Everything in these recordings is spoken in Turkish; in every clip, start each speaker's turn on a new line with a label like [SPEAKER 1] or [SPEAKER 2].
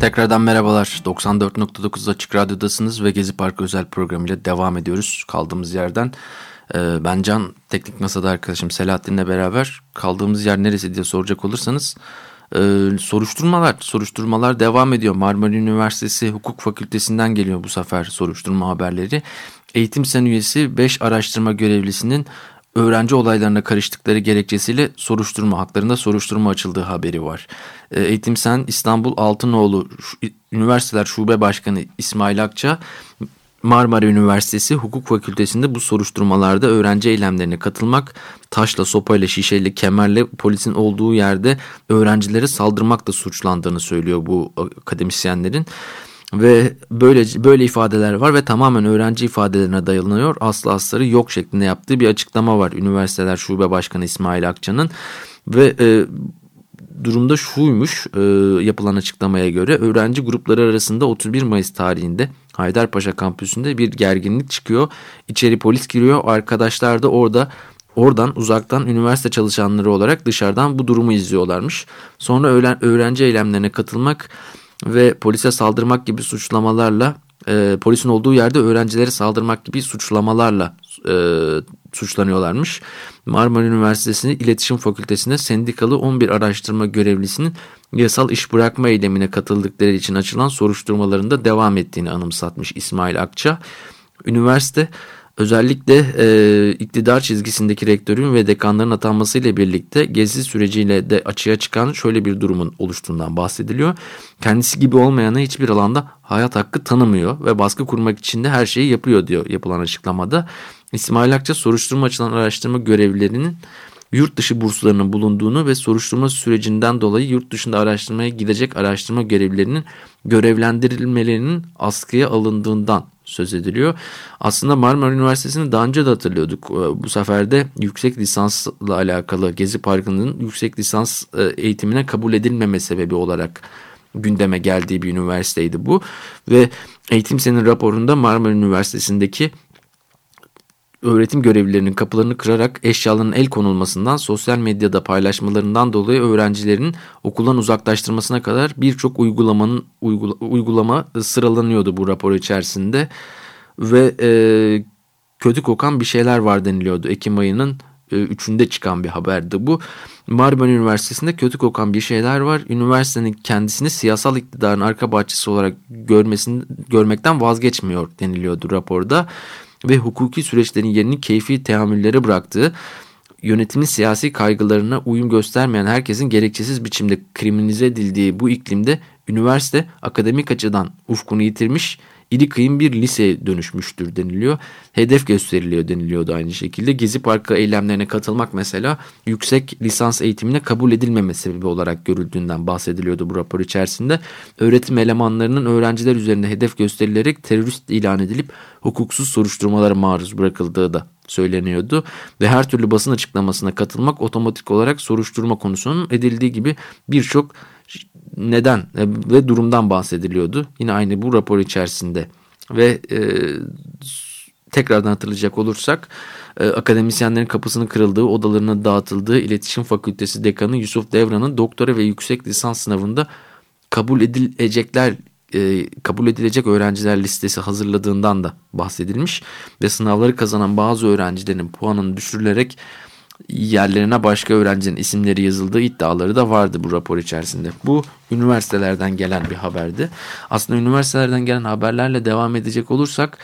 [SPEAKER 1] Tekrardan merhabalar. 94.9 Açık Radyo'dasınız ve Gezi Parkı özel programıyla devam ediyoruz kaldığımız yerden. Ee, ben Can, teknik masada arkadaşım Selahattin'le beraber kaldığımız yer neresi diye soracak olursanız e, soruşturmalar, soruşturmalar devam ediyor. Marmara Üniversitesi Hukuk Fakültesinden geliyor bu sefer soruşturma haberleri. Eğitim Sen üyesi 5 araştırma görevlisinin öğrenci olaylarına karıştıkları gerekçesiyle soruşturma haklarında soruşturma açıldığı haberi var. E, Eğitim Sen İstanbul Altınoğlu Üniversiteler Şube Başkanı İsmail Akça Marmara Üniversitesi Hukuk Fakültesi'nde bu soruşturmalarda öğrenci eylemlerine katılmak, taşla, sopayla, şişeyle, kemerle polisin olduğu yerde öğrencilere saldırmakla suçlandığını söylüyor bu akademisyenlerin ve böyle böyle ifadeler var ve tamamen öğrenci ifadelerine dayanıyor. Aslı asları yok şeklinde yaptığı bir açıklama var Üniversiteler Şube Başkanı İsmail Akça'nın ve e, durumda şuymuş e, yapılan açıklamaya göre öğrenci grupları arasında 31 Mayıs tarihinde Haydarpaşa kampüsünde bir gerginlik çıkıyor. İçeri polis giriyor arkadaşlar da orada Oradan uzaktan üniversite çalışanları olarak dışarıdan bu durumu izliyorlarmış. Sonra öğrenci eylemlerine katılmak ve polise saldırmak gibi suçlamalarla e, polisin olduğu yerde öğrencilere saldırmak gibi suçlamalarla e, suçlanıyorlarmış. Marmara Üniversitesi'nin İletişim Fakültesi'nde sendikalı 11 araştırma görevlisinin yasal iş bırakma eylemine katıldıkları için açılan soruşturmalarında devam ettiğini anımsatmış İsmail Akça. Üniversite Özellikle e, iktidar çizgisindeki rektörün ve dekanların atanmasıyla birlikte gezi süreciyle de açığa çıkan şöyle bir durumun oluştuğundan bahsediliyor. Kendisi gibi olmayana hiçbir alanda hayat hakkı tanımıyor ve baskı kurmak için de her şeyi yapıyor diyor yapılan açıklamada. İsmail Akça soruşturma açılan araştırma görevlilerinin yurt dışı burslarının bulunduğunu ve soruşturma sürecinden dolayı yurt dışında araştırmaya gidecek araştırma görevlilerinin görevlendirilmelerinin askıya alındığından söz ediliyor. Aslında Marmara Üniversitesi'ni daha önce de hatırlıyorduk. Ee, bu sefer de yüksek lisansla alakalı Gezi Parkı'nın yüksek lisans e, eğitimine kabul edilmeme sebebi olarak gündeme geldiği bir üniversiteydi bu. Ve Eğitim Senin raporunda Marmara Üniversitesi'ndeki öğretim görevlilerinin kapılarını kırarak eşyaların el konulmasından sosyal medyada paylaşmalarından dolayı öğrencilerin okuldan uzaklaştırmasına kadar birçok uygulamanın uygula, uygulama sıralanıyordu bu rapor içerisinde ve e, kötü kokan bir şeyler var deniliyordu Ekim ayının e, üçünde çıkan bir haberdi bu. Marmara Üniversitesi'nde kötü kokan bir şeyler var. Üniversitenin kendisini siyasal iktidarın arka bahçesi olarak görmesini, görmekten vazgeçmiyor deniliyordu raporda ve hukuki süreçlerin yerini keyfi teamüllere bıraktığı, yönetimin siyasi kaygılarına uyum göstermeyen herkesin gerekçesiz biçimde kriminalize edildiği bu iklimde üniversite akademik açıdan ufkunu yitirmiş iri kıyım bir liseye dönüşmüştür deniliyor. Hedef gösteriliyor deniliyordu aynı şekilde. Gezi Parkı eylemlerine katılmak mesela yüksek lisans eğitimine kabul edilmeme sebebi olarak görüldüğünden bahsediliyordu bu rapor içerisinde. Öğretim elemanlarının öğrenciler üzerinde hedef gösterilerek terörist ilan edilip hukuksuz soruşturmalara maruz bırakıldığı da söyleniyordu ve her türlü basın açıklamasına katılmak otomatik olarak soruşturma konusunun edildiği gibi birçok neden ve durumdan bahsediliyordu. Yine aynı bu rapor içerisinde ve e, tekrardan hatırlayacak olursak e, akademisyenlerin kapısının kırıldığı, odalarına dağıtıldığı iletişim fakültesi dekanı Yusuf Devran'ın doktora ve yüksek lisans sınavında kabul edilecekler e, kabul edilecek öğrenciler listesi hazırladığından da bahsedilmiş ve sınavları kazanan bazı öğrencilerin puanının düşürülerek yerlerine başka öğrencinin isimleri yazıldığı iddiaları da vardı bu rapor içerisinde. Bu üniversitelerden gelen bir haberdi. Aslında üniversitelerden gelen haberlerle devam edecek olursak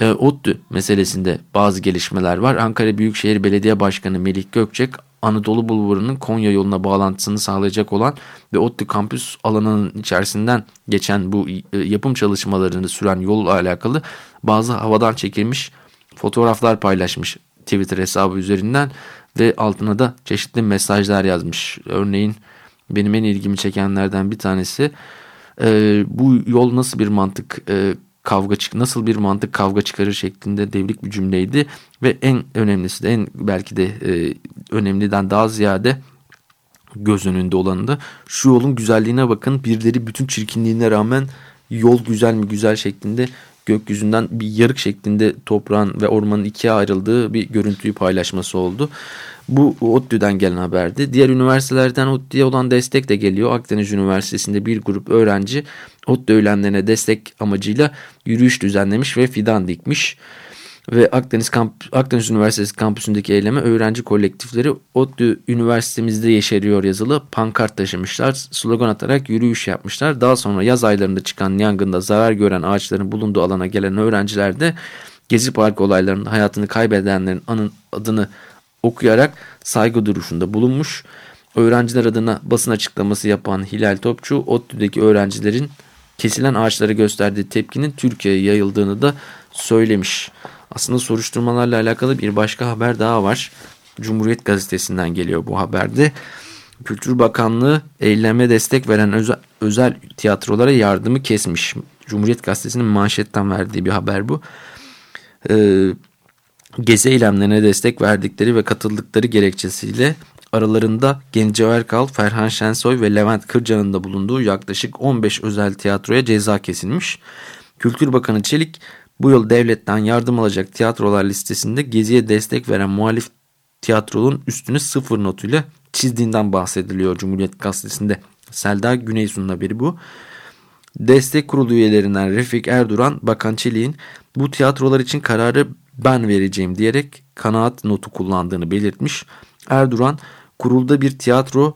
[SPEAKER 1] e, ODTÜ meselesinde bazı gelişmeler var. Ankara Büyükşehir Belediye Başkanı Melih Gökçek Anadolu Bulvarı'nın Konya yoluna bağlantısını sağlayacak olan ve ODTÜ kampüs alanının içerisinden geçen bu e, yapım çalışmalarını süren yolla alakalı bazı havadan çekilmiş fotoğraflar paylaşmış Twitter hesabı üzerinden ve altına da çeşitli mesajlar yazmış. Örneğin benim en ilgimi çekenlerden bir tanesi e, bu yol nasıl bir mantık e, kavga nasıl bir mantık kavga çıkarır şeklinde devrik bir cümleydi ve en önemlisi de en belki de e, önemliden daha ziyade göz önünde olanı da şu yolun güzelliğine bakın birileri bütün çirkinliğine rağmen yol güzel mi güzel şeklinde gökyüzünden bir yarık şeklinde toprağın ve ormanın ikiye ayrıldığı bir görüntüyü paylaşması oldu. Bu ODTÜ'den gelen haberdi. Diğer üniversitelerden ODTÜ'ye olan destek de geliyor. Akdeniz Üniversitesi'nde bir grup öğrenci ODTÜ öğlenlerine destek amacıyla yürüyüş düzenlemiş ve fidan dikmiş ve Akdeniz, Kamp Akdeniz Üniversitesi kampüsündeki eyleme öğrenci kolektifleri ODTÜ Üniversitemizde yeşeriyor yazılı pankart taşımışlar. Slogan atarak yürüyüş yapmışlar. Daha sonra yaz aylarında çıkan yangında zarar gören ağaçların bulunduğu alana gelen öğrenciler de Gezi Parkı olaylarında hayatını kaybedenlerin anın adını okuyarak saygı duruşunda bulunmuş. Öğrenciler adına basın açıklaması yapan Hilal Topçu, ODTÜ'deki öğrencilerin kesilen ağaçlara gösterdiği tepkinin Türkiye'ye yayıldığını da söylemiş. Aslında soruşturmalarla alakalı bir başka haber daha var. Cumhuriyet Gazetesi'nden geliyor bu haberde. Kültür Bakanlığı eyleme destek veren özel, özel tiyatrolara yardımı kesmiş. Cumhuriyet Gazetesi'nin manşetten verdiği bir haber bu. Ee, gezi eylemlerine destek verdikleri ve katıldıkları gerekçesiyle aralarında Gencay Erkal, Ferhan Şensoy ve Levent Kırcan'ın da bulunduğu yaklaşık 15 özel tiyatroya ceza kesilmiş. Kültür Bakanı Çelik bu yıl devletten yardım alacak tiyatrolar listesinde Gezi'ye destek veren muhalif tiyatronun üstünü sıfır notuyla çizdiğinden bahsediliyor Cumhuriyet Gazetesi'nde. Selda Güneysu'nun haberi bu. Destek kurulu üyelerinden Refik Erduran, Bakan Çelik'in bu tiyatrolar için kararı ben vereceğim diyerek kanaat notu kullandığını belirtmiş. Erduran kurulda bir tiyatro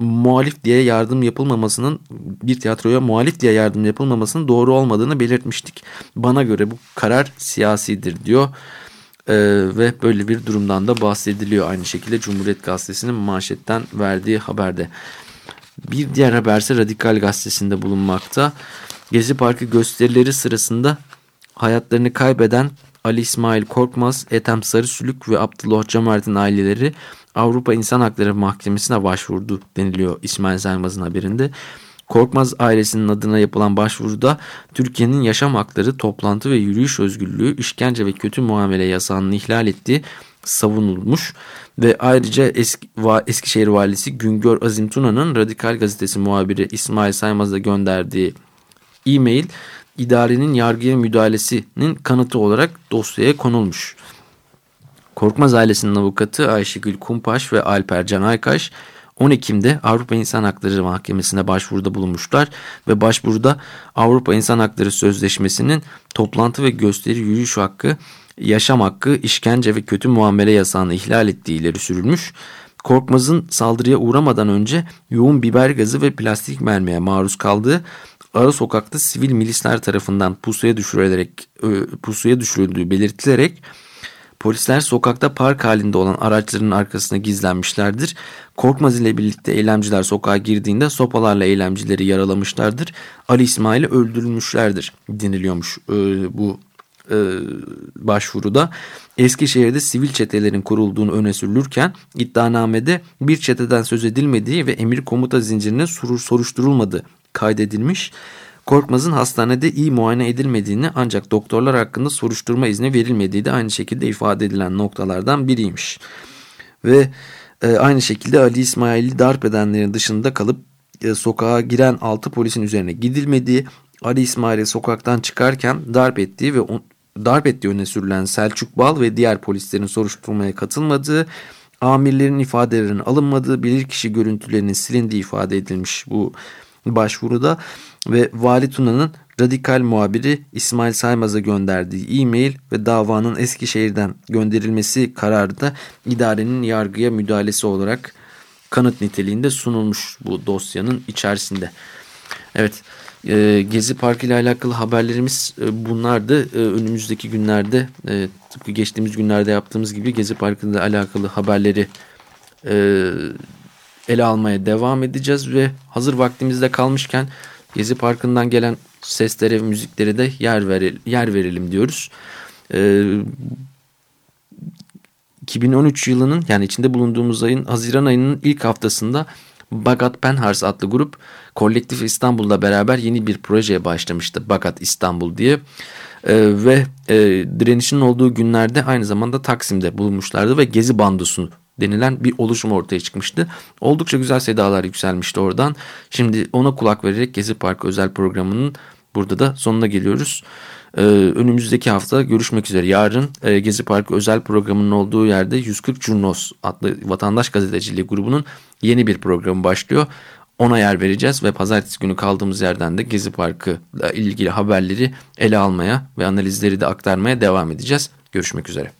[SPEAKER 1] muhalif diye yardım yapılmamasının bir tiyatroya muhalif diye yardım yapılmamasının doğru olmadığını belirtmiştik. Bana göre bu karar siyasidir diyor. Ee, ve böyle bir durumdan da bahsediliyor aynı şekilde Cumhuriyet Gazetesi'nin manşetten verdiği haberde. Bir diğer haberse Radikal Gazetesi'nde bulunmakta. Gezi Parkı gösterileri sırasında hayatlarını kaybeden Ali İsmail Korkmaz, Ethem Sarısülük ve Abdullah Cömert'in aileleri Avrupa İnsan Hakları Mahkemesi'ne başvurdu deniliyor İsmail Saymaz'ın haberinde. Korkmaz ailesinin adına yapılan başvuruda Türkiye'nin yaşam hakları, toplantı ve yürüyüş özgürlüğü, işkence ve kötü muamele yasağını ihlal ettiği savunulmuş ve ayrıca eski, va, Eskişehir valisi Güngör Azim Tuna'nın Radikal Gazetesi muhabiri İsmail Saymaz'a gönderdiği e-mail idarenin yargıya müdahalesinin kanıtı olarak dosyaya konulmuş. Korkmaz ailesinin avukatı Ayşegül Kumpaş ve Alper Can Aykaş 10 Ekim'de Avrupa İnsan Hakları Mahkemesi'ne başvuruda bulunmuşlar ve başvuruda Avrupa İnsan Hakları Sözleşmesi'nin toplantı ve gösteri yürüyüş hakkı, yaşam hakkı, işkence ve kötü muamele yasağını ihlal ettiği ileri sürülmüş. Korkmaz'ın saldırıya uğramadan önce yoğun biber gazı ve plastik mermiye maruz kaldığı ara sokakta sivil milisler tarafından pusuya düşürülerek pusuya düşürüldüğü belirtilerek Polisler sokakta park halinde olan araçların arkasına gizlenmişlerdir. Korkmaz ile birlikte eylemciler sokağa girdiğinde sopalarla eylemcileri yaralamışlardır. Ali İsmail'i öldürülmüşlerdir deniliyormuş e, bu e, başvuruda. Eskişehir'de sivil çetelerin kurulduğunu öne sürülürken iddianamede bir çeteden söz edilmediği ve emir komuta zincirine soruşturulmadığı kaydedilmiş. Korkmaz'ın hastanede iyi muayene edilmediğini ancak doktorlar hakkında soruşturma izni verilmediği de aynı şekilde ifade edilen noktalardan biriymiş. Ve e, aynı şekilde Ali İsmail'i darp edenlerin dışında kalıp e, sokağa giren 6 polisin üzerine gidilmediği, Ali İsmail'i sokaktan çıkarken darp ettiği ve on, darp ettiği öne sürülen Selçuk Bal ve diğer polislerin soruşturmaya katılmadığı, amirlerin ifadelerinin alınmadığı, bilirkişi görüntülerinin silindiği ifade edilmiş bu başvuruda ve Vali Tuna'nın radikal muhabiri İsmail Saymaz'a gönderdiği e-mail ve davanın Eskişehir'den gönderilmesi kararı da idarenin yargıya müdahalesi olarak kanıt niteliğinde sunulmuş bu dosyanın içerisinde. Evet e, Gezi Parkı ile alakalı haberlerimiz e, bunlardı. E, önümüzdeki günlerde e, tıpkı geçtiğimiz günlerde yaptığımız gibi Gezi Parkı ile alakalı haberleri e, ele almaya devam edeceğiz ve hazır vaktimizde kalmışken Gezi Parkı'ndan gelen seslere, müzikleri de yer, veril, yer verelim diyoruz. Ee, 2013 yılının yani içinde bulunduğumuz ayın Haziran ayının ilk haftasında Bagat Penhars adlı grup Kolektif İstanbul'la beraber yeni bir projeye başlamıştı. Bagat İstanbul diye. E, ve e, direnişin olduğu günlerde aynı zamanda Taksim'de bulunmuşlardı ve Gezi Bandosu denilen bir oluşum ortaya çıkmıştı. Oldukça güzel sedalar yükselmişti oradan. Şimdi ona kulak vererek Gezi Parkı özel programının burada da sonuna geliyoruz. Ee, önümüzdeki hafta görüşmek üzere. Yarın e, Gezi Parkı özel programının olduğu yerde 140 Curnos adlı vatandaş gazeteciliği grubunun yeni bir programı başlıyor. Ona yer vereceğiz ve pazartesi günü kaldığımız yerden de Gezi Parkı ile ilgili haberleri ele almaya ve analizleri de aktarmaya devam edeceğiz. Görüşmek üzere.